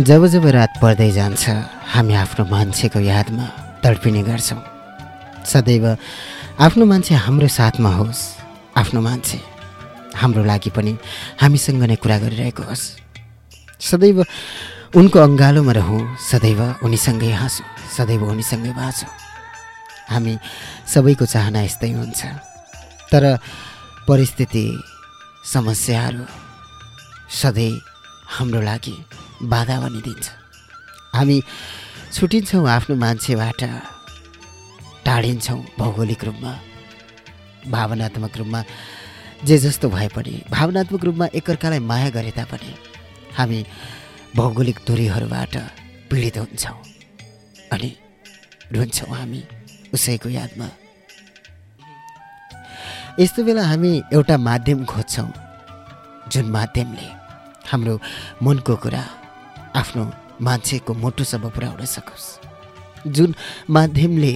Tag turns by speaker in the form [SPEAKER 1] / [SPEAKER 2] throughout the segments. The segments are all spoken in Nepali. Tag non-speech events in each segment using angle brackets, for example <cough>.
[SPEAKER 1] जब जब रात पर्दै जान्छ हामी आफ्नो मान्छेको यादमा तडपिने गर्छौँ। सदैव आफ्नो मान्छे हाम्रो साथमा होस् आफ्नो मान्छे हाम्रो लागि पनि हामीसँग नै कुरा गरिरहेको होस्। सदैव उनको अङ्गालोमा रहौँ सदैव उनीसँगै हाँसौँ सदैव उनीसँगै बाँचौँ। हामी सबैको चाहना यस्तै हुन्छ। तर परिस्थिति समस्याहरू सधैँ हाम्रो लागि बाधा बनिदिन्छ हामी छुटिन्छौँ आफ्नो मान्छेबाट टाढिन्छौँ भौगोलिक रूपमा भावनात्मक रूपमा जे जस्तो भए पनि। भावनात्मक रूपमा एकअर्कालाई माया गरे तापनि हामी भौगोलिक दूरीहरूबाट पीडित हुन्छौँ अनि रुन्छौँ हामी उसैको यादमा। यस्तो बेला हामी एउटा माध्यम खोज्छौँ जुन माध्यमले हाम्रो मनको कुरा आफ्नो मान्छेको मुटुसम्म पुर्याउन सकोस्। जुन माध्यमले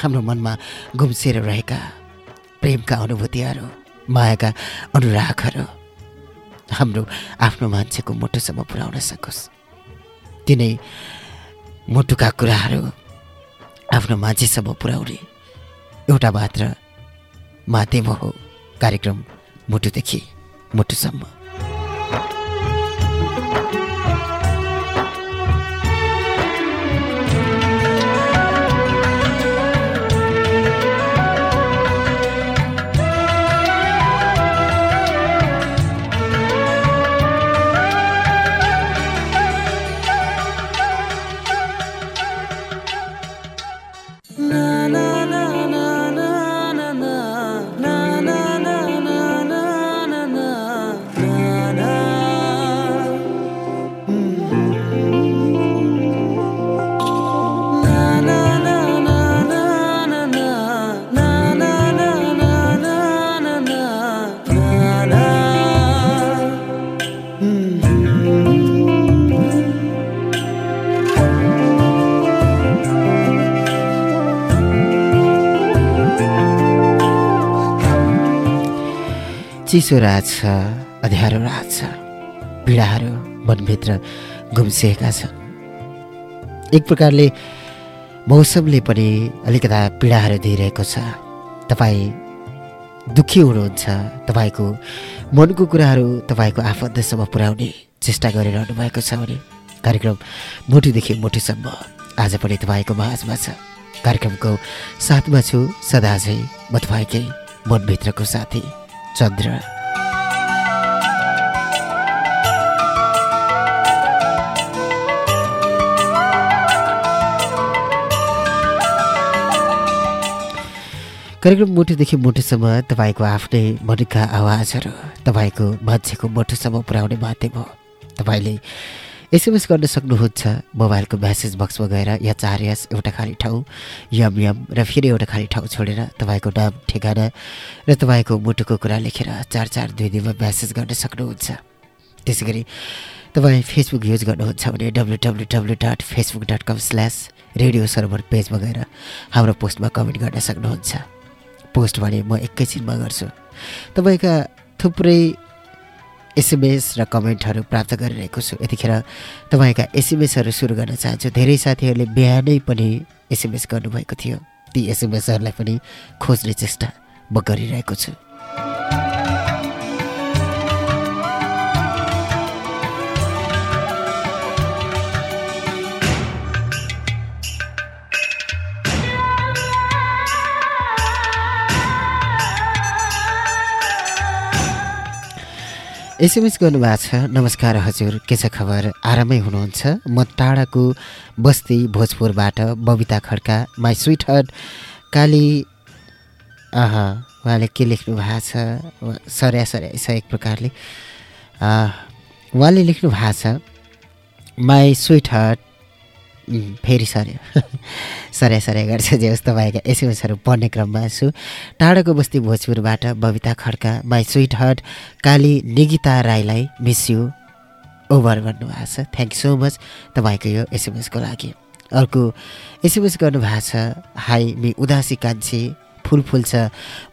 [SPEAKER 1] हाम्रो मनमा गुम्सेर रहेका प्रेमका अनुभूतिहरू मायाका अनुरागहरू हाम्रो आफ्नो मान्छेको मुटुसम्म पुर्याउन सकोस्। तिनै मुटुका कुराहरू आफ्नो मान्छेसम्म पुर्याउने एउटा मात्र माध्यम हो कार्यक्रम मुटुदेखि मुटुसम्म। चिसो रात छ अँध्यारो रात छ पीडाहरू मनभित्र गुम्सिएका छन्। एक प्रकारले मौसमले पनि अलिकता पीडाहरू दिइरहेको छ। तपाईँ दुःखी हुनुहुन्छ तपाईँको मनको कुराहरू तपाईँको आफन्तसम्म पुर्याउने चेष्टा गरिरहनु भएको छ भने कार्यक्रम मुटुदेखि मुटुसम्म आज पनि तपाईँको माझमा छ। कार्यक्रमको साथमा छु सदा चाहिँ म तपाईँकै मनभित्रको साथी। चद्र कार्यक्रम मुठीदेखि मुठीसम्म तपाईँको आफ्नै मनका आवाजहरू तपाईँको मान्छेको मोटोसम्म पुर्याउने माध्यम हो। तपाईँले एसएमएस गर्न सक्नुहुन्छ मोबाइलको म्यासेज बक्समा गएर या चार यस एउटा खाली ठाउँ यम यम र फेरि एउटा खाली ठाउँ छोडेर तपाईँको नाम ठेगाना र तपाईँको मुटुको कुरा लेखेर चार चार दुई दिनमा म्यासेज गर्न सक्नुहुन्छ। त्यसै गरी तपाईँ फेसबुक युज गर्नुहुन्छ भने W W W dot Facebook dot com slash radio server पेजमा गएर हाम्रो पोस्टमा कमेन्ट गर्न सक्नुहुन्छ। पोस्ट भने म एकैछिनमा गर्छु। तपाईँका थुप्रै एसएमएस र कमेन्टहरू प्राप्त गरिरहेको छु। यतिखेर तपाईँका एसएमएसहरू सुरु गर्न चाहन्छु। धेरै साथीहरूले बिहानै पनि एसएमएस गर्नुभएको थियो। ती एसएमएसहरूलाई पनि खोज्ने चेष्टा म गरिरहेको छु। एसएमएस गर्नुभएको छ। नमस्कार हजुर के छ खबर? आरामै हुनुहुन्छ? म टाढाको बस्ती भोजपुरबाट बबिता खड्का माई स्विट काली अह उहाँले के लेख्नु भएको छ? सर्या सर्या छ एक प्रकारले। उहाँले लेख्नु भएको छ माई स्विट हर्ट फेरि सर्यो सर्या सर्या गर्छ जे होस् तपाईँका एसएमएसहरू पढ्ने क्रममा छु। टाढाको बस्ती भोजपुरबाट Babita Khadka my sweetheart Kali Nigita राईलाई मिस यु ओभर भन्नुभएको छ। थ्याङ्क यू सो मच तपाईँको यो एसएमएसको लागि। अर्को एसएमएस गर्नुभएको छ हाई मि उदासी कान्छी फुल फुल्छ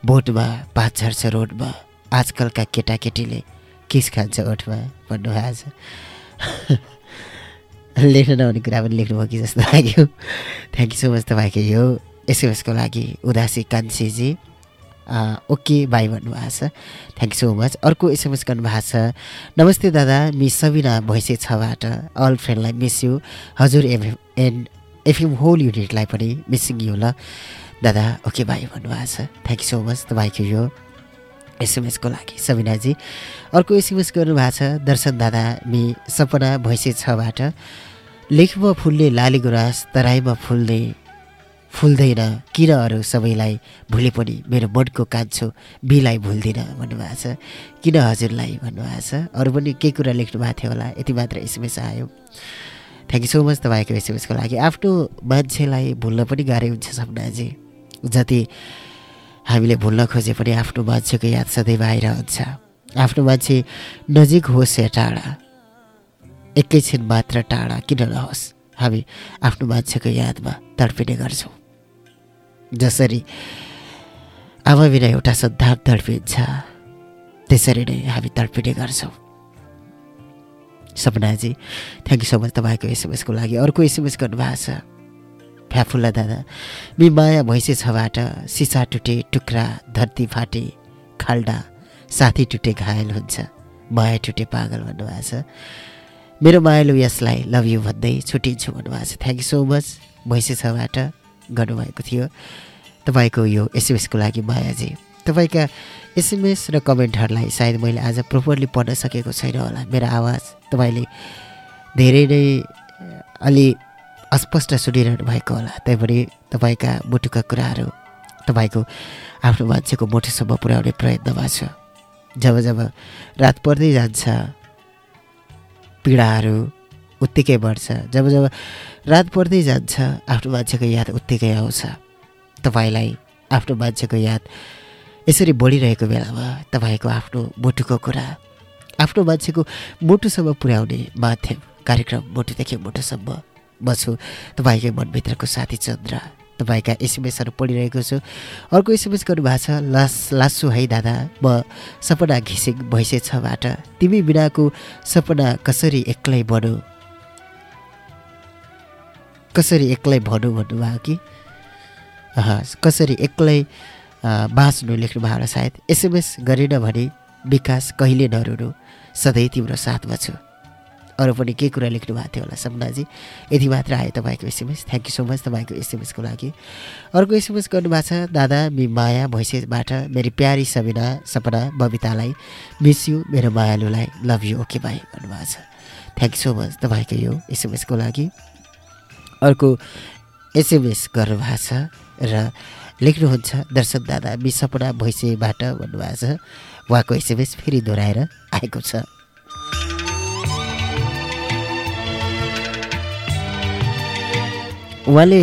[SPEAKER 1] बोटमा पात झर्छ रोडमा आजकलका केटाकेटीले किस खान्छ ओठमा भन्नुभएको छ। <laughs> लेख्न नहुने कुरा पनि लेख्नुभयो कि जस्तो लाग्यो। थ्याङ्क यू सो मच तपाईँको यो एसएमएसको लागि उदासी कान्छीजी। ओके बाई भन्नुभएको छ। थ्याङ्क यू सो मच अर्को एसएमएस गर्नुभएको छ नमस्ते दादा मिस सबिना भैँसे छबाट अल फ्रेन्डलाई मिस यु हजुर एफएम एन्ड एफएम होल युनिटलाई पनि मिसिङ यु ल। दादा ओके बाई भन्नुभएको छ। थ्याङ्क यू सो मच तपाईँको यो एसएमएसको लागि। सबिनाजी अर्को एसएमएस गर्नुभएको छ दर्शन दादा मि सपना भैँसे छबाट। लेखमा फुल्ने लाली गुराँस तराईमा फुल्ने फुल्दैन किन अरू सबैलाई भुले पनि मेरो मनको कान्छो बिलाई भुल्दिनँ भन्नुभएको छ। किन हजुरलाई भन्नुभएको छ? अरू पनि केही कुरा लेख्नु भएको थियो होला? यति मात्र एसएमएस आयो। थ्याङ्क यू सो मच तपाईँको एसएमएसको लागि। आफ्नो मान्छेलाई भुल्न पनि गाह्रै हुन्छ सपनाजी। जति हामीले भुल्न खोजे पनि आफ्नो मान्छेको याद सदैव आइरहन्छ आफ्नो मान्छे नजिक होस् या टाढा एकैछिन मात्र टाढा किन नहोस् हामी आफ्नो मान्छेको यादमा तडपिने गर्छौँ। जसरी आमा बिना एउटा सन्तान तडपिन्छ त्यसरी नै हामी तडपिने गर्छौँ। Sapnaji thank you so much तपाईँको एसएमएसको लागि। अर्को एसएमएस गर्नुभएको छ। फ्याफुल्ला दादा। मि माया भैँसे छबाट सिसा टुटे टुक्रा धरती फाटे खाल्डा साथी टुटे घायल हुन्छ। माया टुटे पागल भन्नुभएको छ। मेरो मायालु यसलाई लभ यु भन्दै छुट्टिन्छु भन्नुभएको छ। Thank you so much Bhainse छबाट गर्नुभएको थियो। तपाईँको यो एसएमएसको लागि मायाजी। तपाईँका एसएमएस र कमेन्टहरूलाई सायद मैले आज प्रोपरली पढ्न सकेको छैन होला। मेरो आवाज तपाईँले धेरै नै अलि अस्पष्ट सुनिरहनु भएको होला। तैपनि तपाईँका मुटुका कुराहरू तपाईँको आफ्नो मान्छेको मुटुसम्म पुर्याउने प्रयत्नमा छ। जब जब रात पर्दै जान्छ पीडाहरू उत्तिकै बढ्छ। जब जब रात पर्दै जान्छ आफ्नो मान्छेको याद उत्तिकै आउँछ। तपाईँलाई आफ्नो मान्छेको याद यसरी बढिरहेको बेलामा तपाईँको आफ्नो मुटुको कुरा आफ्नो मान्छेको मुटुसम्म पुर्याउने माध्यम कार्यक्रम मुटुदेखि मुटुसम्म म छु। तपाईँकै मनभित्रको साथी चन्द्र। तपाईँका एसएमएसहरू पढिरहेको छु। अर्को एसएमएस गर्नुभएको छ लास लासु है दादा। म सपना घिसिङ भैँसे छबाट तिमी बिनाको सपना कसरी एक्लै भनौँ कसरी एक्लै भनौँ भन्नुभयो कि? कसरी एक्लै बाँच्नु लेख्नु भयो होला सायद। एसएमएस गरेन भने विकास कहिले नरुनु। सधैँ तिम्रो साथमा छु। अरू पनि केही कुरा लेख्नु भएको थियो होला सपनाजी यति मात्र आयो तपाईँको SMS. Thank you so much तपाईँको एसएमएसको लागि। अर्को एसएमएस गर्नुभएको छ दादा मि माया भैँसेबाट मेरो प्यारी सबिना सपना बबितालाई मिस यु मेरो मायालुलाई लभ यु ओके बाई भन्नुभएको छ। थ्याङ्क यू सो मच तपाईँको यो एसएमएसको लागि। अर्को एसएमएस गर्नुभएको छ र लेख्नुहुन्छ दर्शक दादा बि सपना भैँसेबाट भन्नुभएको छ। उहाँको एसएमएस फेरि दोहोऱ्याएर आएको छ। उहाँले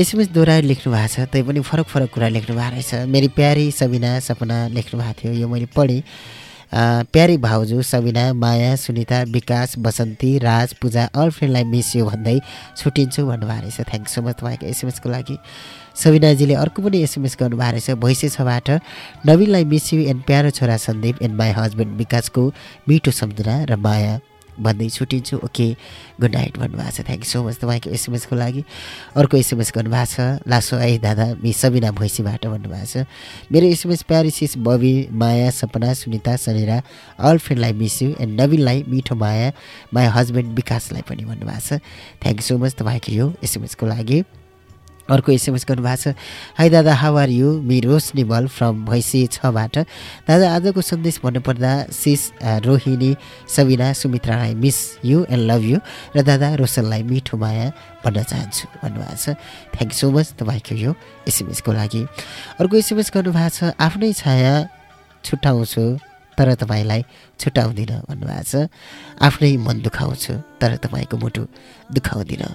[SPEAKER 1] एसएमएस दोहोऱ्याएर लेख्नु भएको छ तै पनि फरक फरक कुरा लेख्नु भएको रहेछ। मेरी प्यारी सबिना सपना लेख्नु भएको थियो यो मैले पढेँ। प्यारी भाउजू सबिना माया सुनिता विकास बसन्ती राज पूजा अल फ्रेन्डलाई मिस यु भन्दै छुट्टिन्छु भन्नुभएको रहेछ। थ्याङ्क सो मच तपाईँको एसएमएसको लागि। सबिनाजीले अर्को पनि एसएमएस गर्नुभएको रहेछ। भैँसे छबाट नवीनलाई मिस यु एन्ड प्यारो छोरा सन्दीप एन्ड माई हस्बेन्ड विकासको मिठो सम्झना र माया। भन्दै छुट्टिन्छु ओके गुड नाइट भन्नुभएको छ। थ्याङ्क सो मच तपाईँको एसएमएसको लागि। अर्को एसएमएस गर्नुभएको छ। लासो आई दादा मि सबिना भैँसीबाट भन्नुभएको छ। मेरो एसएमएस प्यारिसिस बबी माया सपना सुनिता सनेरा अल फ्रेन्डलाई मिस यु एन्ड नवीनलाई मिठो माया माई हस्बेन्ड विकासलाई पनि भन्नुभएको छ। थ्याङ्क सो मच तपाईँको यो एसएमएसको लागि। अर्को एसएमएस गर्नुभएको छ। हाई दादा how are you me Roshani ball from भैँसी छबाट। दादा आजको सन्देश भन्नुपर्दा sis Rohini Sabina सुमित्रालाई miss you and love you र दादा रोशनलाई मिठो माया भन्न चाहन्छु भन्नुभएको छ। थ्याङ्क यू सो मच तपाईँको यो एसएमएसको लागि। अर्को एसएमएस गर्नुभएको छ आफ्नै छाया छुट्याउँछु तर तपाईँलाई छुट्याउँदिनँ भन्नुभएको छ। आफ्नै मन दुखाउँछु तर तपाईँको मुटु दुखाउँदिनँ।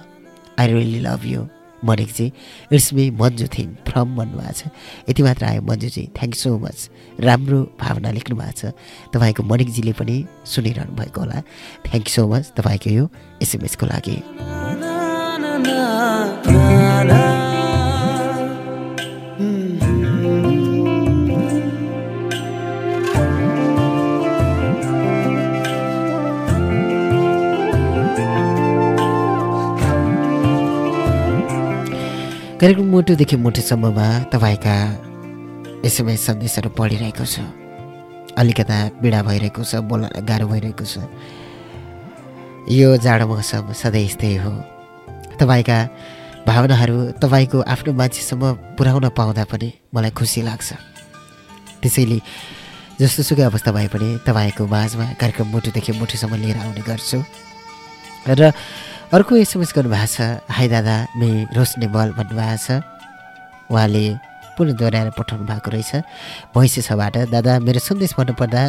[SPEAKER 1] I really love you मनिकजी it's me Manju Thing from भन्नुभएको छ। यति मात्र आयो मन्जुजी। थ्याङ्क सो मच राम्रो भावना लेख्नु भएको छ। तपाईँको मनिकजीले पनि सुनिरहनु भएको होला। थ्याङ्क सो मच तपाईँको यो एसएमएसको लागि। कार्यक्रम मुटुदेखि मुटुसम्ममा तपाईँका एसएमएस सन्देशहरू पढिरहेको छु। अलिकता पीडा भइरहेको छ बोल्न गाह्रो भइरहेको छ। यो जाडो मौसम सधैँ यस्तै हो। तपाईँका भावनाहरू तपाईँको आफ्नो मान्छेसम्म पुर्याउन पाउँदा पनि मलाई खुसी लाग्छ। त्यसैले जस्तो सुकै अवस्था भए पनि तपाईँको माझमा कार्यक्रम मुटुदेखि मुटुसम्म लिएर आउने गर्छु। र अर्को एसएमएस गर्नुभएको छ हाई दादा मे रोशनी बल भन्नुभएको छ। उहाँले पुनः दोहोऱ्याएर पठाउनु भएको रहेछ। भैँसे छबाट दादा मेरो सन्देश भन्नुपर्दा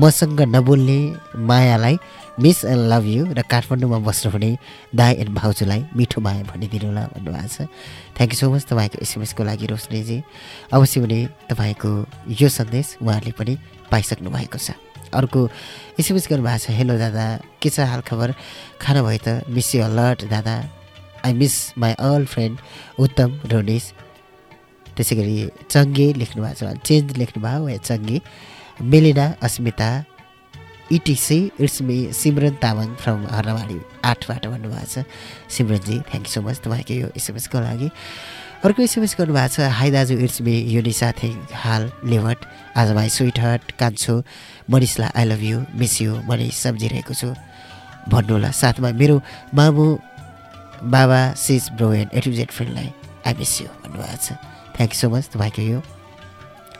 [SPEAKER 1] मसँग नबोल्ने मायालाई मिस एन्ड लभ यु र काठमाडौँमा बस्नुहुने दाई एन्ड भाउजूलाई मिठो माया भनिदिनु होला भन्नुभएको छ। थ्याङ्क यू सो मच तपाईँको एसएमएसको लागि रोशनीजी। अवश्य पनि तपाईँको यो सन्देश उहाँहरूले पनि पाइसक्नु भएको छ। अर्को एसएमएस गर्नुभएको छ। हेलो दादा के छ हालखबर? खाना भयो त? मिस यु अलर्ट दादा। I miss my all friend Uttam Ronis त्यसै गरी चङ्गे लेख्नु भएको छ। चेन्ज लेख्नुभयो या चङ्गे? Melina Asmita इटिसी it's me Simran Tamang from हर्नवाडी आठबाट भन्नुभएको छ। सिमरनजी थ्याङ्क यू सो मच तपाईँको यो एसएमएसको लागि। अर्को एसएमएस गर्नुभएको छ हाई दाजु इट्स मी युनिसा थिङ हाल लेभट आज भाइ स्विट हार्ट कान्छु मनिषलाई I love you miss you Manish सम्झिरहेको छु। भन्नु होला साथमा मेरो मामु बाबा sis bro and A to Z फ्रेन्डलाई I miss you भन्नुभएको छ। थ्याङ्क यू सो मच तपाईँको यो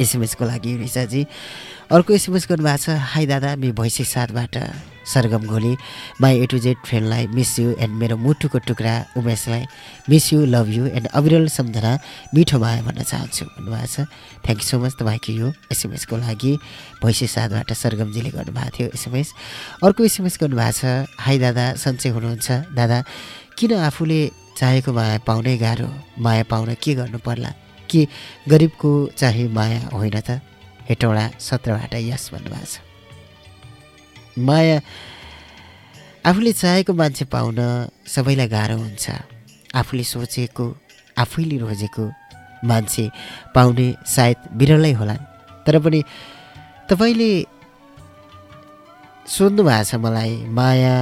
[SPEAKER 1] एसएमएसको लागि रिसाजी अर्को एसएमएस गर्नुभएको छ हाई दादा मि भैँसी साथबाट। सरगम घोली माई ए टु जेड फ्रेन्डलाई मिस यु एन्ड मेरो मुटुको टुक्रा उमेशलाई miss you love you and अविरल सम्झना मिठो माया भन्न चाहन्छु। भन्नुभएको छ। थ्याङ्क यू सो मच तपाईँको यो एसएमएसको लागि भैँसी साथबाट सरगमजीले गर्नुभएको थियो एसएमएस अर्को एसएमएस गर्नुभएको छ हाई दादा सन्चै हुनुहुन्छ? दादा किन आफूले चाहेको माया पाउनै गाह्रो? माया पाउन के गर्नु पर्ला? के गरिबको चाहिँ माया होइन त? हेटौँडा सत्रबाट यस भन्नुभएको छ। माया आफूले चाहेको मान्छे पाउन सबैलाई गाह्रो हुन्छ। आफूले सोचेको आफैले रोजेको मान्छे पाउने सायद बिरलै होलान् तर पनि तपाईँले सोध्नु भएको छ मलाई माया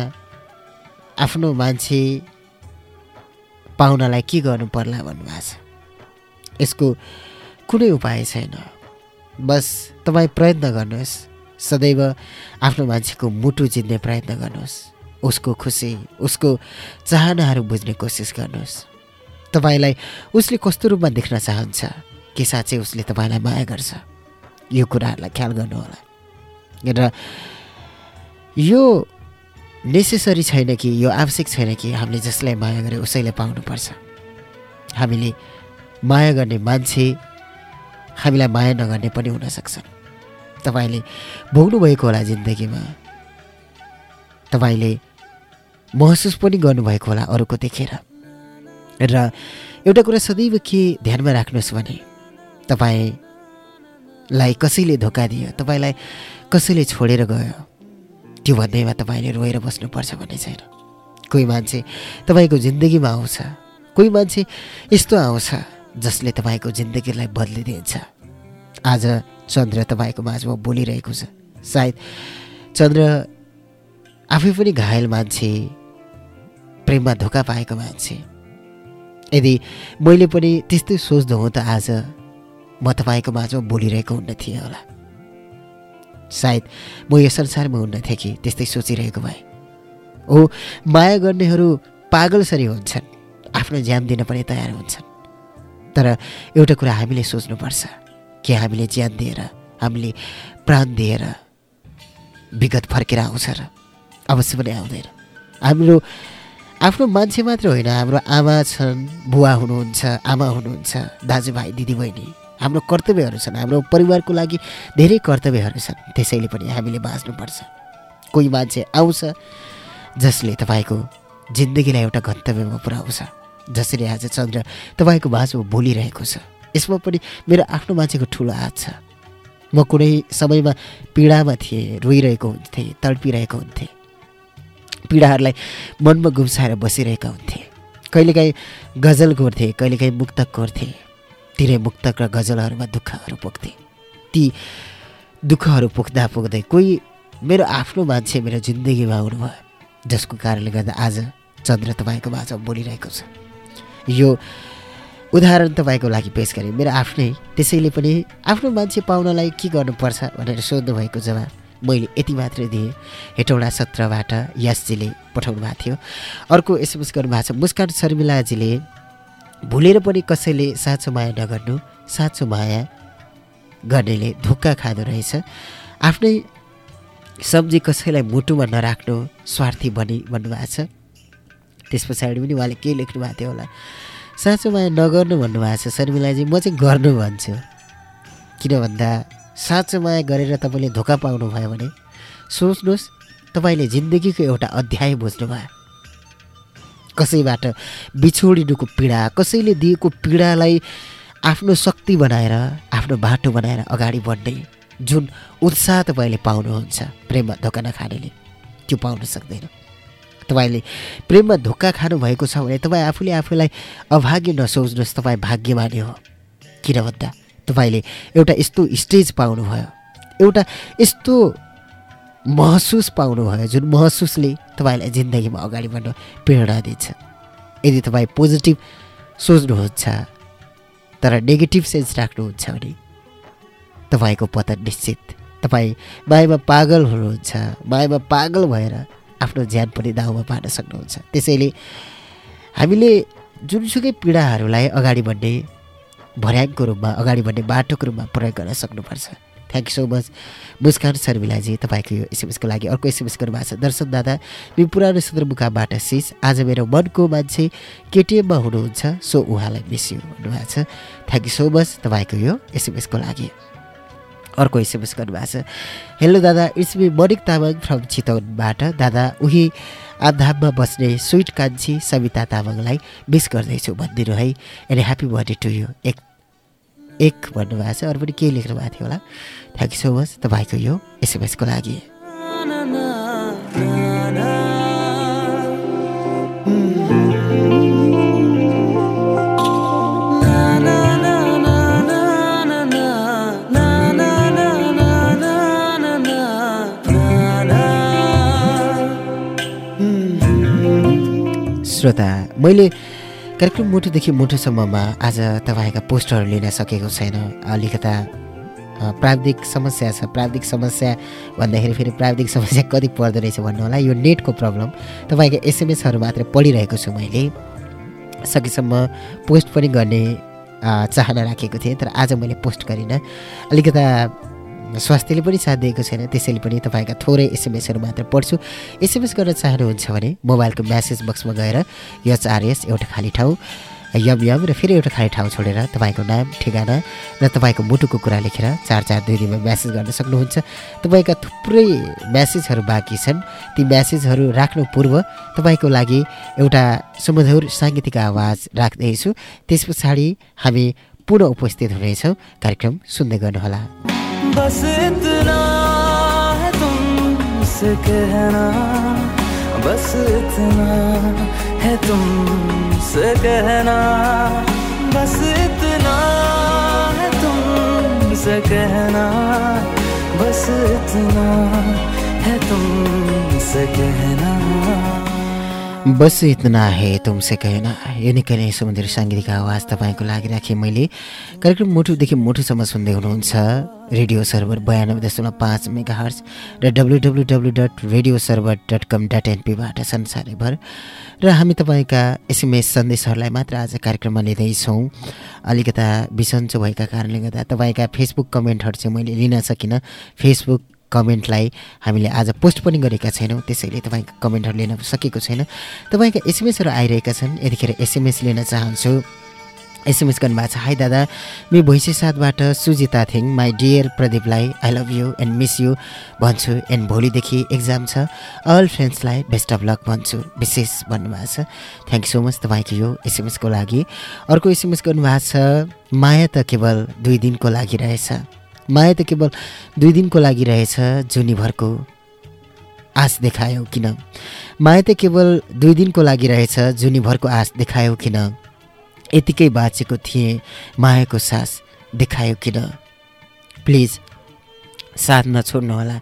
[SPEAKER 1] आफ्नो मान्छे पाउनलाई के गर्नु पर्ला भन्नुभएको छ। यसको कुनै उपाय छैन। बस तपाईँ प्रयत्न गर्नुहोस्। सदैव आफ्नो मान्छेको मुटु जित्ने प्रयत्न गर्नुहोस्। उसको खुसी उसको चाहनाहरू बुझ्ने कोसिस गर्नुहोस्। तपाईँलाई उसले कस्तो रूपमा देख्न चाहन्छ के साँच्चै उसले तपाईँलाई माया गर्छ? यो कुराहरूलाई ख्याल गर्नुहोला। र यो नेसेसरी छैन कि यो आवश्यक छैन कि हामीले जसलाई माया गरे उसैले पाउनुपर्छ। हामीले माया गर्ने मान्छे हामीलाई माया नगर्ने पनि हुनसक्छ। तपाईँले भोग्नुभएको होला जिन्दगीमा। तपाईँले महसुस पनि गर्नुभएको होला अरूको देखेर। र एउटा कुरा सदैव के ध्यानमा राख्नुहोस् भने तपाईँलाई कसैले धोका दियो तपाईँलाई कसैले छोडेर गयो त्यो भन्दैमा तपाईँले रोएर बस्नुपर्छ भन्ने छैन। कोही मान्छे तपाईँको जिन्दगीमा आउँछ कोही मान्छे यस्तो आउँछ जसले तपाईँको जिन्दगीलाई बदलिदिन्छ। आज चन्द्र तपाईँको माझमा बोलिरहेको छ। सायद चन्द्र आफै पनि घायल मान्छे प्रेममा धोका पाएको मान्छे। यदि मैले पनि त्यस्तै सोच्दो हो त आज म तपाईँको माझमा बोलिरहेको हुन्न थिएँ होला। सायद म यो संसारमा हुन्न थिएँ कि त्यस्तै सोचिरहेको भए। हो माया गर्नेहरू पागलसरी हुन्छन् आफ्नो ज्यान दिन पनि तयार हुन्छन्। तर एउटा कुरा हामीले सोच्नुपर्छ। कि हामीले ज्यान दिएर हामीले प्राण दिएर विगत फर्केर आउँछ र अवश्य पनि आउँदैन। हाम्रो आफ्नो मान्छे मात्र होइन हाम्रो आमा छन् बुवा हुनुहुन्छ आमा हुनुहुन्छ दाजुभाइ दिदीबहिनी। हाम्रो कर्तव्यहरू छन् हाम्रो परिवारको लागि धेरै कर्तव्यहरू छन्। त्यसैले पनि हामीले बाँच्नुपर्छ। कोही मान्छे आउँछ जसले तपाईँको जिन्दगीलाई एउटा गन्तव्यमा पुऱ्याउँछ जसरी आज चन्द्र तपाईँको बाँचो बोलिरहेको छ। यसमा पनि मेरो आफ्नो मान्छेको ठुलो हात छ। म कुनै समयमा पीडामा थिएँ रोइरहेको हुन्थेँ तडपिरहेको हुन्थेँ। पीडाहरूलाई मनमा गुम्साएर बसिरहेका हुन्थे। कहिलेकाहीँ गजल गोर्थे कहिलेकाहीँ मुक्तक गोर्थे। तिनै मुक्तक र गजलहरूमा दुःखहरू पोख्थे ती दुःखहरू पोख्दा पोख्दै कोही मेरो आफ्नो मान्छे मेरो जिन्दगीमा आउनुभयो जसको कारणले गर्दा आज चन्द्र तपाईँको माझमा बोलिरहेको छ। यो उदाहरण तपाईँको लागि पेस गरेँ। मेरो आफ्नै त्यसैले पनि आफ्नो मान्छे पाउनलाई के गर्नुपर्छ भनेर सोध्नु भएको जवाब मैले यति मात्रै दिएँ। हेटौँडा सत्रबाट यसजीले पठाउनु भएको थियो। अर्को एसएमएस गर्नुभएको छ मुस्कान शर्मिलाजीले भुलेर पनि कसैले साँचो माया नगर्नु साँचो माया गर्नेले धोका खाँदो रहेछ। आफ्नै सब्जी कसैलाई मुटुमा नराख्नु स्वार्थी बनी भन्नुभएको छ। त्यस पछाडि पनि उहाँले के लेख्नु भएको थियो होला? साँचो माया नगर्नु भन्नुभएको छ शर्मिलाजी म चाहिँ गर्नु भन्छु। किन भन्दा साँचो माया गरेर तपाईँले धोका पाउनुभयो भने सोच्नुहोस् तपाईँले जिन्दगीको एउटा अध्याय बुझ्नुभयो। कसैबाट बिछोडिनुको पीडा कसैले दिएको पीडालाई आफ्नो शक्ति बनाएर आफ्नो बाटो बनाएर अगाडि बढ्ने जुन उत्साह तपाईँले पाउनुहुन्छ प्रेममा धोका नखानेले त्यो पाउन सक्दैन। तपाईँले प्रेममा धोका खानुभएको छ भने तपाईँ आफूले आफूलाई अभाग्य नसोच्नुहोस् तपाईँ भाग्यमानी हो। किन भन्दा तपाईँले एउटा यस्तो स्टेज पाउनुभयो एउटा यस्तो महसुस पाउनुभयो जुन महसुसले तपाईँलाई जिन्दगीमा अगाडि बढ्न प्रेरणा दिन्छ। यदि तपाईँ पोजिटिभ सोच्नुहुन्छ तर नेगेटिभ सेन्स राख्नुहुन्छ भने तपाईँको पतन निश्चित। तपाईँ मायामा पागल हुनुहुन्छ मायामा पागल भएर आफ्नो ज्यान पनि दाउमा पार्न सक्नुहुन्छ। त्यसैले हामीले जुनसुकै पीडाहरूलाई अगाडि बढ्ने भर्याङको रूपमा अगाडि बढ्ने बाटोको रूपमा प्रयोग गर्न सक्नुपर्छ। Thank you so much Muskan शर्मिलाजी तपाईँको यो एसएमएसको लागि अर्को एसएमएस गर्नुभएको छ। दर्शन दादा मी पुरानो सदरमुकामबाट सिस आज मेरो मनको मान्छे केटिएममा हुनुहुन्छ सो उहाँलाई मिस यु भन्नुभएको छ। थ्याङ्क यू सो मच तपाईँको यो एसएमएसको लागि। अर्को एसएमएस गर्नुभएको छ। हेलो दादा it's me Manik Tamang from चितवनबाट। दादा उही आधाममा बस्ने स्विट कान्छी सविता तामाङलाई मिस गर्दैछु भनिदिनु है। And happy birthday to you एक एक भन्नुभएको छ। अरू पनि केही लेख्नु भएको थियो होला। थ्याङ्क यू सो मच तपाईँको यो एसएमएसको लागि। श्रोता मैले कार्यक्रम मुटुदेखि मुटुसम्ममा आज तपाईँका पोस्टरहरू लिन सकेको छैन। अलिकता प्राविधिक समस्या छ। प्राविधिक समस्या भन्दाखेरि फेरि प्राविधिक समस्या कति पर्दो रहेछ भन्नु होला। यो नेटको प्रब्लम। तपाईँको एसएमएसहरू मात्र पढिरहेको छु मैले। सकेसम्म पोस्ट पनि गर्ने चाहना राखेको थिएँ तर आज मैले पोस्ट गरिनँ। अलिकता स्वास्थ्यले पनि साथ दिएको छैन। त्यसैले पनि तपाईँका थोरै एसएमएसहरू मात्र पढ्छु। एसएमएस गर्न चाहनुहुन्छ भने मोबाइलको म्यासेज बक्समा गएर यचआरएस एउटा खाली ठाउँ यम यम र फेरि एउटा खाली ठाउँ छोडेर तपाईँको नाम ठेगाना र तपाईँको मुटुको कुरा लेखेर चार चार दुई दिनमा म्यासेज गर्न सक्नुहुन्छ। तपाईँका थुप्रै म्यासेजहरू बाँकी छन्। ती म्यासेजहरू राख्नु पूर्व तपाईँको लागि एउटा सुमधुर साङ्गीतिक आवाज राख्दैछु। त्यस पछाडि हामी पुनः उपस्थित हुनेछौँ। कार्यक्रम सुन्दै गर्नुहोला।
[SPEAKER 2] बस इतना है तुमसे कहना, बस इतना है तुमसे कहना, बस इतना है तुमसे कहना, बस इतना है तुमसे कहना।
[SPEAKER 1] बस इतना है तुमसे कहना यो निकै नै समुद्री साङ्गीतिक आवाज तपाईँको लागि राखेँ मैले। कार्यक्रम मुटुदेखि मुटुसम्म सुन्दै हुनुहुन्छ रेडियो सर्भर बयानब्बे दशमलव पाँच मेगा हर्च र W W W dot radio server dot com dot एनपीबाट संसारैभर। र हामी तपाईँका एसएमएस सन्देशहरूलाई मात्र आज कार्यक्रममा लिँदैछौँ। अलिकता बिसन्चो भएका कारणले गर्दा तपाईँका फेसबुक कमेन्टहरू चाहिँ मैले लिन सकिनँ। फेसबुक कमेन्टलाई हामीले आज पोस्ट पनि गरेका छैनौँ। त्यसैले तपाईँको कमेन्टहरू लिन सकेको छैन। तपाईँका एसएमएसहरू आइरहेका छन्। यतिखेर एसएमएस लिन चाहन्छु। एसएमएस गर्नुभएको छ। हाई दादा मे भैँसे साथबाट Sujita Thing. My dear प्रदीपलाई I love you and miss you भन्छु। एन्ड भोलिदेखि एक्जाम छ। अल फ्रेन्ड्सलाई बेस्ट अफ लक भन्छु। विशेष भन्नुभएको छ। थ्याङ्क सो मच तपाईँको यो एसएमएसको लागि। अर्को एसएमएस गर्नुभएको छ। माया त केवल दुई दिनको लागि रहेछ। माया त केवल दुई दिनको लागि रहेछ जुनीभरको आश देखायो किन? माया त केवल दुई दिनको लागि रहेछ जुनीभरको आश देखायो किन? यतिकै बाँचेको थिएँ मायाको सास देखायो किन? प्लिज साथ नछोड्नुहोला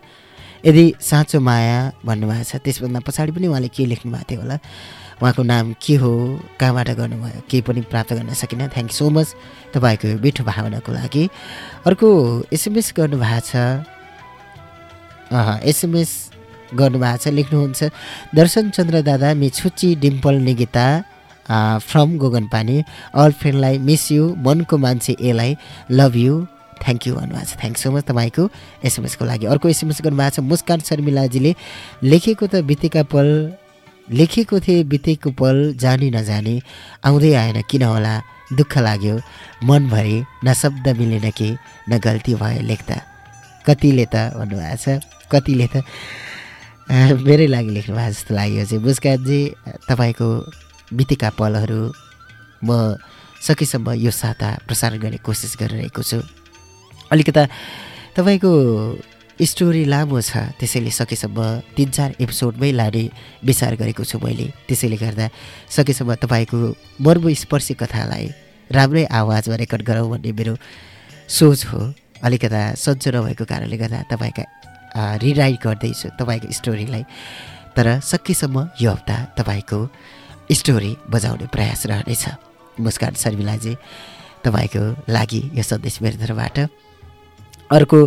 [SPEAKER 1] यदि साँचो माया भन्नुभएको छ त्यसभन्दा पछाडि पनि उहाँले के लेख्नु भएको थियो होला? उहाँको नाम के हो कहाँबाट गर्नुभयो केही पनि प्राप्त गर्न सकिनँ। थ्याङ्क सो मच तपाईँको मिठो भावनाको लागि। अर्को एसएमएस गर्नुभएको छ। एसएमएस गर्नुभएको छ लेख्नुहुन्छ दर्शन चन्द्र दादा मि छुच्ची डिम्पल निगिता फ्रम गोगनपानी। अल फ्रेन्डलाई मिस यु मनको मान्छे एलाई लभ यु थ्याङ्क यू भन्नुभएको छ। थ्याङ्क सो मच तपाईँको एसएमएसको लागि। अर्को एसएमएस गर्नुभएको छ मुस्कान शर्मिलाजीले लेखेको त बितेका पल लेखेको थिएँ बितेको पल जानी नजाने आउँदै आएन किन होला दुःख लाग्यो मनभरि न शब्द मिलेन कि न गल्ती भयो लेख्दा। कतिले त भन्नुभएको छ कतिले त मेरै लागि लेख्नु भएको जस्तो लाग्यो चाहिँ मुस्कानजी तपाईँको बितेका पलहरू म सकेसम्म यो साता प्रसारण गर्ने कोसिस गरिरहेको छु। अलिकता तपाईँको स्टोरी लामो छ। त्यसैले सकेसम्म तिन चार एपिसोडमै लाने विचार गरेको छु मैले। त्यसैले गर्दा सकेसम्म तपाईँको मर्मस्पर्शी कथालाई राम्रै आवाजमा रेकर्ड गरौँ भन्ने मेरो सोच हो। अलिकता सन्चो नभएको कारणले गर्दा तपाईँका रिराइट गर्दैछु तपाईँको स्टोरीलाई। तर सकेसम्म यो हप्ता तपाईँको स्टोरी बजाउने प्रयास रहनेछ। मुस्कान शर्मिलाजी तपाईँको लागि यो सन्देश मेरो तर्फबाट। अर्को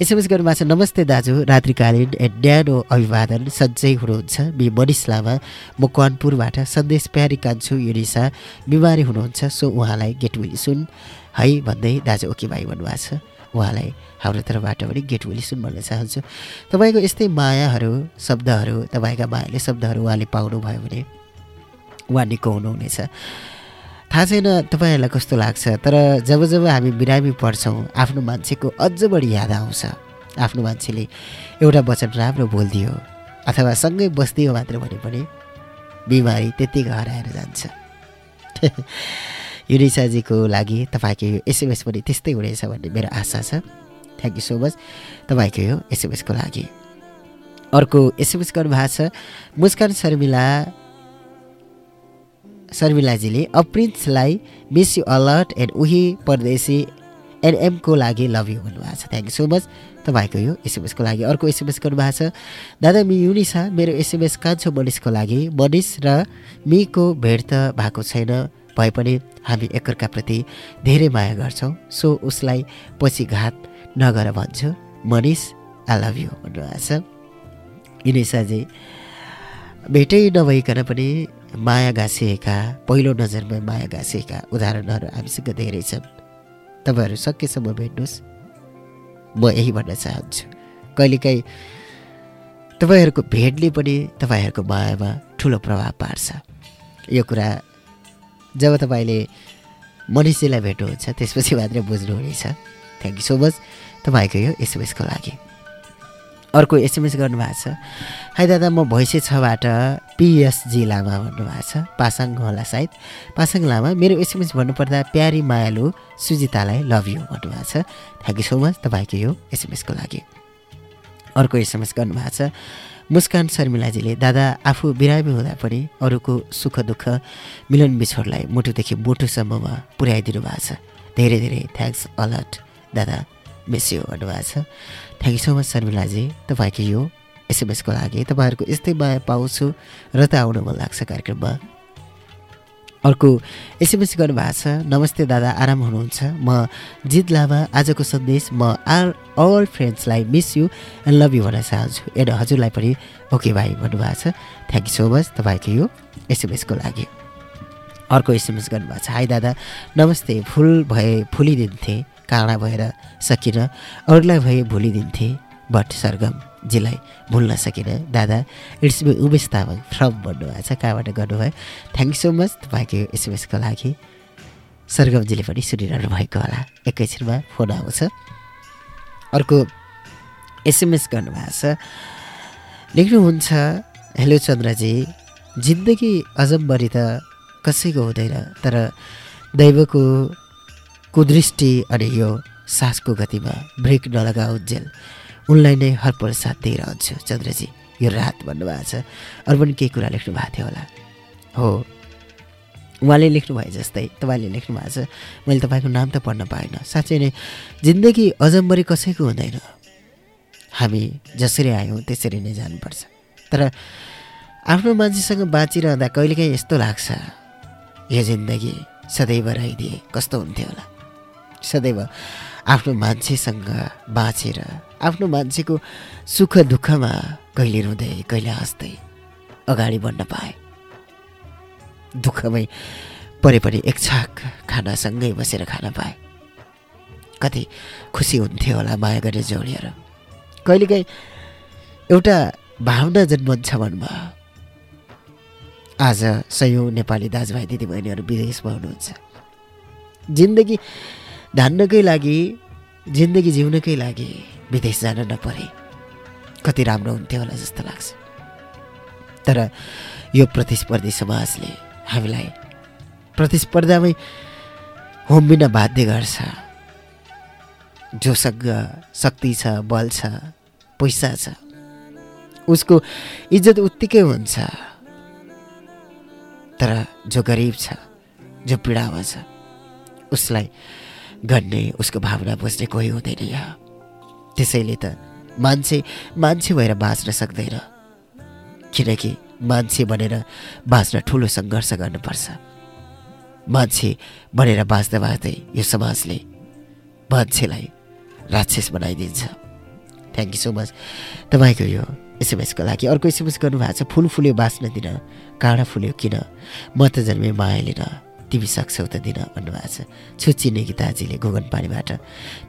[SPEAKER 1] एसएमएस गर्नुभएको छ नमस्ते दाजु रात्रिकालीन न्यानो अभिवादन सन्चै हुनुहुन्छ मि मनिष लामा म कनपुरबाट सन्देश प्यारी कान्छु युनिसा बिमारी हुनुहुन्छ सो उहाँलाई गेट विली सुन है भन्दै दाजु ओके भाइ भन्नुभएको छ। उहाँलाई हाम्रो तर्फबाट पनि गेट विली सुन भन्न चाहन्छु। तपाईँको यस्तै मायाहरू शब्दहरू तपाईँका मायाले शब्दहरू उहाँले पाउनुभयो भने उहाँ निको हुनुहुनेछ। थाहा छैन तपाईँहरूलाई कस्तो लाग्छ तर जब जब हामी बिरामी पर्छौँ आफ्नो मान्छेको अझ बढी याद आउँछ। आफ्नो मान्छेले एउटा वचन राम्रो बोलिदियो अथवा सँगै बस्दियो मात्र भने पनि बिमारी त्यत्तिकै हराएर जान्छ। <laughs> युनिसाजीको लागि तपाईँको यो एसएमएस पनि त्यस्तै हुनेछ भन्ने मेरो आशा छ। थ्याङ्क यू सो मच तपाईँको यो एसएमएसको लागि। अर्को एसएमएस गर्नुभएको छ मुस्कान शर्मिला शर्मिलाजीले अप्रिन्सलाई मिस यु अलर्ट एन्ड उही परदेशी एनएमको लागि लभ यु भन्नुभएको छ। थ्याङ्क यू सो मच तपाईँको यो एसएमएसको लागि अर्को एसएमएस गर्नुभएको छ। दादा मि युनिसा मेरो एसएमएस कान्छो मनिषको लागि मनिष र मिको भेट त भएको छैन। भए पनि हामी एकअर्काप्रति धेरै माया गर्छौँ। सो उसलाई पछि घात नगर भन्छु। मनिष आई लभ यु भन्नुभएको छ। युनिसाजी भेटै नभइकन पनि माया गाँसिएका पहिलो नजरमा माया गाँसिएका उदाहरणहरू हामीसँग धेरै छन्। तपाईँहरू सकेसम्म भेट्नुहोस्। म यही भन्न चाहन्छु। कहिलेकाहीँ तपाईँहरूको भेटले पनि तपाईँहरूको मायामा ठुलो प्रभाव पार्छ। यो कुरा जब तपाईँले मनिषजीलाई भेट्नुहुन्छ त्यसपछि मात्रै बुझ्नुहुनेछ। थ्याङ्क यू सो मच तपाईँको यो एसएमएसको लागि। अर्को एसएमएस गर्नुभएको छ। हाई दादा म भैँसे छबाट पिएसजी लामा भन्नुभएको छ पासाङ होला सायद। पासाङ लामा मेरो एसएमएस भन्नुपर्दा प्यारी मायालु सुजितालाई लभ यु भन्नुभएको छ। थ्याङ्क यू सो मच तपाईँको यो एसएमएसको लागि। अर्को एसएमएस गर्नुभएको छ मुस्कान शर्मिलाजीले दादा आफू बिरामी हुँदा पनि अरूको सुख दुःख मिलन बिछोडलाई मुटुदेखि मुटुसम्ममा पुर्याइदिनु भएको छ। धेरै धेरै थ्याङ्क्स अलर्ट दादा। मिस यु भन्नुभएको छ थ्याङ्क यू सो मच शर्मिलाजी तपाईँको यो एसएमएसको लागि तपाईँहरूको यस्तै माया पाउँछु र त आउन मन लाग्छ कार्यक्रममा अर्को एसएमएस गर्नुभएको छ नमस्ते दादा आराम हुनुहुन्छ म जित लामा आजको सन्देश म आर all फ्रेन्ड्सलाई miss you and love you भन्न चाहन्छु एन्ड हजुरलाई पनि ओके भाइ भन्नुभएको छ थ्याङ्क यू सो मच तपाईँको यो एसएमएसको लागि अर्को एसएमएस गर्नुभएको छ हाई दादा नमस्ते फुल भए फुलिदिन्थे काँडा भएर सकिनँ अरूलाई भए भुलिदिन्थे बट सरगमजीलाई भुल्न सकिनँ। दादा it's me Umesh Tamang from भन्नुभएको छ कहाँबाट गर्नुभयो? थ्याङ्क यू सो मच तपाईँको एसएमएसको लागि। सरगमजीले पनि सुनिरहनु भएको होला। एकैछिनमा फोन आउँछ। अर्को एसएमएस गर्नुभएको छ। लेख्नुहुन्छ हेलो चन्द्रजी जिन्दगी अजम्बरी त कसैको हुँदैन तर दैवको कुदृष्टि अनि यो सासको गतिमा ब्रेक नलगाउन्जेल उनलाई नै हरपल साथ दिइरहन्छु चन्द्रजी यो रात भन्नुभएको छ। अरू पनि केही कुरा लेख्नु भएको थियो होला। हो। उहाँले लेख्नु भए जस्तै तपाईँले लेख्नु भएको छ। मैले तपाईँको नाम त पढ्न पाइनँ। साँच्चै नै जिन्दगी अजम्बरी कसैको हुँदैन। हामी जसरी आयौँ त्यसरी नै जानुपर्छ। तर आफ्नो मान्छेसँग बाँचिरहँदा कहिलेकाहीँ यस्तो लाग्छ। यो जिन्दगी सदैव रहिदिए कस्तो हुन्थ्यो होला। सदैव आफ्नो मान्छेसँग बाँचेर आफ्नो मान्छेको सुख दुःखमा कहिले रुँदै कहिले हाँस्दै अगाडि बढ्न पाए। दुःखमै परे पनि एक छाक खानासँगै बसेर खान पाए। कति खुसी हुन्थ्यो होला माया गरेर जोडिएर कहिलेकाहीँ एउटा भावना जन्मन्छ मनमा। आज सयौँ नेपाली दाजुभाइ दिदीबहिनीहरू विदेशमा हुनुहुन्छ। जिन्दगी धान्नकै लागि जिन्दगी जिउनकै लागि विदेश जान नपरे कति राम्रो हुन्थ्यो होला जस्तो लाग्छ। तर यो प्रतिस्पर्धी समाजले हामीलाई प्रतिस्पर्धामै होमिन बाध्य गर्छ। जोसँग शक्ति छ बल छ पैसा छ उसको इज्जत उत्तिकै हुन्छ। तर जो गरिब छ जो पीडामा छ उसलाई गर्ने उसको भावना बुझ्ने कोही हुँदैन यहाँ। त्यसैले त मान्छे मान्छे भएर बाँच्न सक्दैन। किनकि मान्छे बनेर बाँच्न ठुलो सङ्घर्ष गर्नुपर्छ। मान्छे बनेर बाँच्दा बाँच्दै यो समाजले मान्छेलाई राक्षस बनाइदिन्छ। थ्याङ्क यू सो मच तपाईँको यो एसएमएसको लागि अर्को एसएमएस गर्नुभएको छ फुल फुल्यो बाँच्न दिन काँडा फुल्यो किन? म त जन्मेँ माया लिन तिमी सक्छौ त दिन भन्नुभएको छ। छुच्ची निकिताजीले गोगन पानीबाट।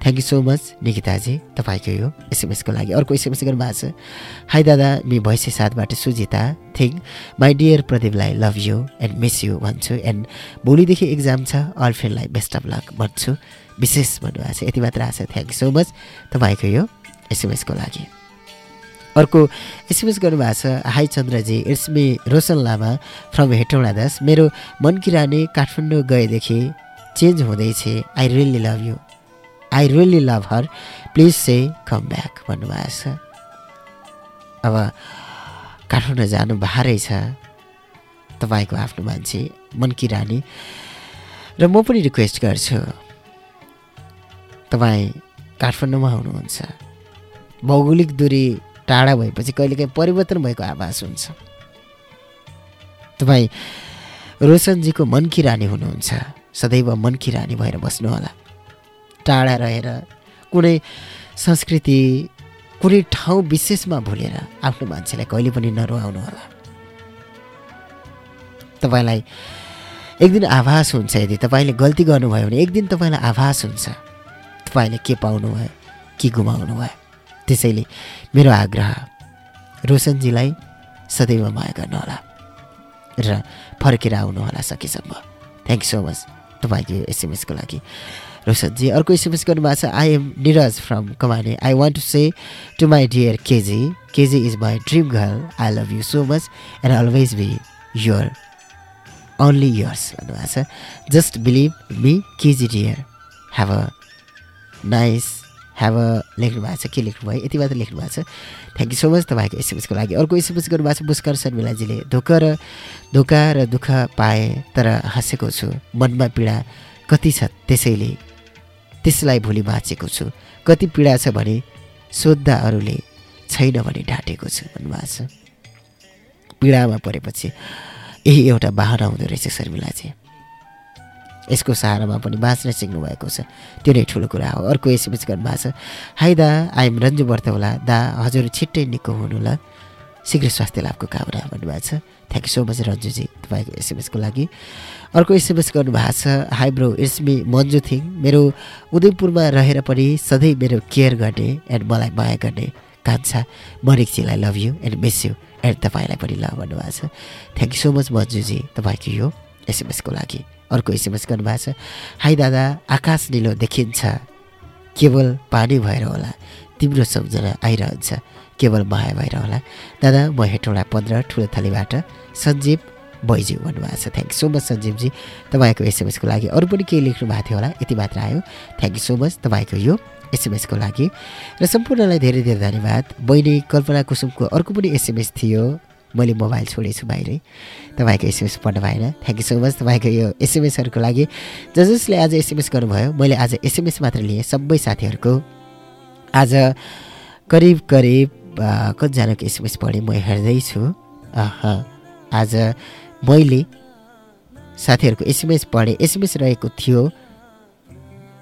[SPEAKER 1] थ्याङ्क यू सो मच निकिताजी तपाईँको यो एसएमएसको लागि अर्को एसएमएस गर्नुभएको छ। हाई दादा मि भैँसे साथबाट Sujita Thing. My dear प्रदीपलाई love you and miss you भन्छु। एन्ड भोलिदेखि इक्जाम छ अल फ्रेन्डलाई बेस्ट अफ लक भन्छु। विशेष भन्नुभएको छ। यति मात्र आछ थ्याङ्क यू सो मच तपाईँको यो एसएमएसको लागि। अर्को एसएमएस गर्नुभएको छ। Hi Chandraji it's me Roshan Lama from Hetauda दास। मेरो मनकी रानी काठमाडौँ गएदेखि चेन्ज हुँदैछ। I really love you I really love her please say come back भन्नुभएको छ। अब काठमाडौँ जानु बाह्रै छ। तपाईँको आफ्नो मान्छे मनकी रानी। र म पनि रिक्वेस्ट गर्छु। तपाईँ काठमाडौँमा हुनुहुन्छ। भौगोलिक दूरी टाढा भएपछि कहिलेकाहीँ परिवर्तन भएको आभास हुन्छ। तपाईँ रोशनजीको मनकी रानी हुनुहुन्छ। सदैव मनकी रानी भएर बस्नुहोला। टाढा रहेर कुनै संस्कृति कुनै ठाउँ विशेषमा भुलेर आफ्नो मान्छेलाई कहिले पनि नरुवाउनु होला तपाईँलाई एक दिन आभास हुन्छ यदि तपाईँले गल्ती गर्नुभयो भने एक दिन तपाईँलाई आभास हुन्छ। तपाईँले के पाउनु भयो के गुमाउनु भयो त्यसैले मेरो आग्रह रोशनजीलाई सदैव माया गर्नुहोला र फर्केर आउनुहोला सकेसम्म। थ्याङ्क यू सो मच तपाईँको एसएमएसको लागि। रोशनजी अर्को एसएमएस गर्नुभएको छ I am Niraj from Kamane I want to say to my dear KG KG is my dream girl I love you so much and always be your only yours भन्नुभएको छ। Just believe me KG dear have a nice a लेख्नु भएको छ? के लेख्नु भयो? यति मात्र लेख्नु भएको छ। थ्याङ्क यू सो मच तपाईँको एसएमएसको लागि। अर्को एसएमएस गर्नुभएको छ पुष्कर शर्मिलाजीले धोका र धोका र दुःख पाएँ तर हाँसेको छु। मनमा पीडा कति छ त्यसैले त्यसलाई भोलि बाँचेको छु। कति पीडा छ भने सोद्धा अरूले छैन भने ढाँटेको छु भन्नुभएको छ। पीडामा परेपछि यही एउटा बाहना हुँदो रहेछ शर्मिलाजी यसको सहारामा पनि बाँच्न सिक्नु भएको छ। त्यो नै ठुलो कुरा हो। अर्को एसएमएस गर्नुभएको छ हाई दा आइएम रन्जु बर्तौला दा हजुर छिट्टै निको हुनु ल शीघ्र स्वास्थ्य लाभको कामना भन्नुभएको छ। थ्याङ्क यू सो मच रन्जुजी तपाईँको एसएमएसको लागि। अर्को एसएमएस गर्नुभएको छ hi bro it's me Manju Thing. मेरो उदयपुरमा रहेर पनि सधैँ मेरो केयर गर्ने एन्ड मलाई माया गर्ने कान्छा मरिकजीलाई love you and miss you and तपाईँलाई पनि ल भन्नुभएको छ। थ्याङ्क यू सो मच मन्जुजी तपाईँको यो एसएमएसको लागि। अर्को एसएमएस गर्नुभएको छ हाई दादा आकाश निलो देखिन्छ। केवल पानी भएर होला। तिम्रो सम्झना आइरहन्छ। केवल माया भएर होला। दादा म हेटौँडा पन्ध्र ठुलो थालीबाट सञ्जीव बैज्यू भन्नुभएको छ। थ्याङ्क सो मच सञ्जीवजी। तपाईँको एसएमएसको लागि अरू पनि केही लेख्नु भएको थियो होला यति मात्र आयो। थ्याङ्क यू सो मच तपाईँको यो एसएमएसको लागि। र सम्पूर्णलाई धेरै धेरै धन्यवाद। बहिनी कल्पना कुसुमको अर्को पनि एसएमएस थियो। मैले मोबाइल छोडेछु बाहिरै। तपाईँको एसएमएस पढ्न भएन। थ्याङ्क यू सो मच तपाईँको यो एसएमएसहरूको लागि। ज जसले आज एसएमएस गर्नुभयो मैले आज एसएमएस मात्र लिएँ। सबै साथीहरूको आज करिब करिब कतिजनाको एसएमएस पढेँ म हेर्दैछु। आज मैले साथीहरूको एसएमएस पढेँ। एसएमएस रहेको थियो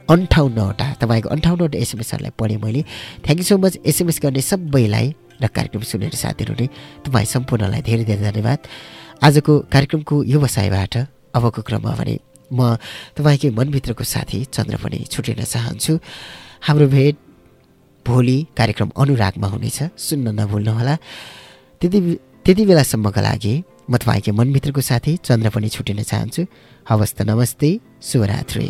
[SPEAKER 1] अन्ठाउन्नवटा। तपाईँको अन्ठाउन्नवटा एसएमएसहरूलाई पढेँ मैले। Thank you so much SMS गर्ने सबैलाई। र कार्यक्रम सुनेर साथीहरू नै तपाईँ सम्पूर्णलाई धेरै धेरै धन्यवाद। आजको कार्यक्रमको व्यवसायबाट अबको क्रममा भने म तपाईँकै मनभित्रको साथी चन्द्र पनि छुटिन चाहन्छु। हाम्रो भेट भोलि कार्यक्रम अनुरागमा हुनेछ। सुन्न नभुल्नुहोला। त्यति त्यति बेलासम्मका लागि म तपाईँकै मनभित्रको साथी चन्द्र पनि छुटिन चाहन्छु। हवस् त नमस्ते शुभरात्री।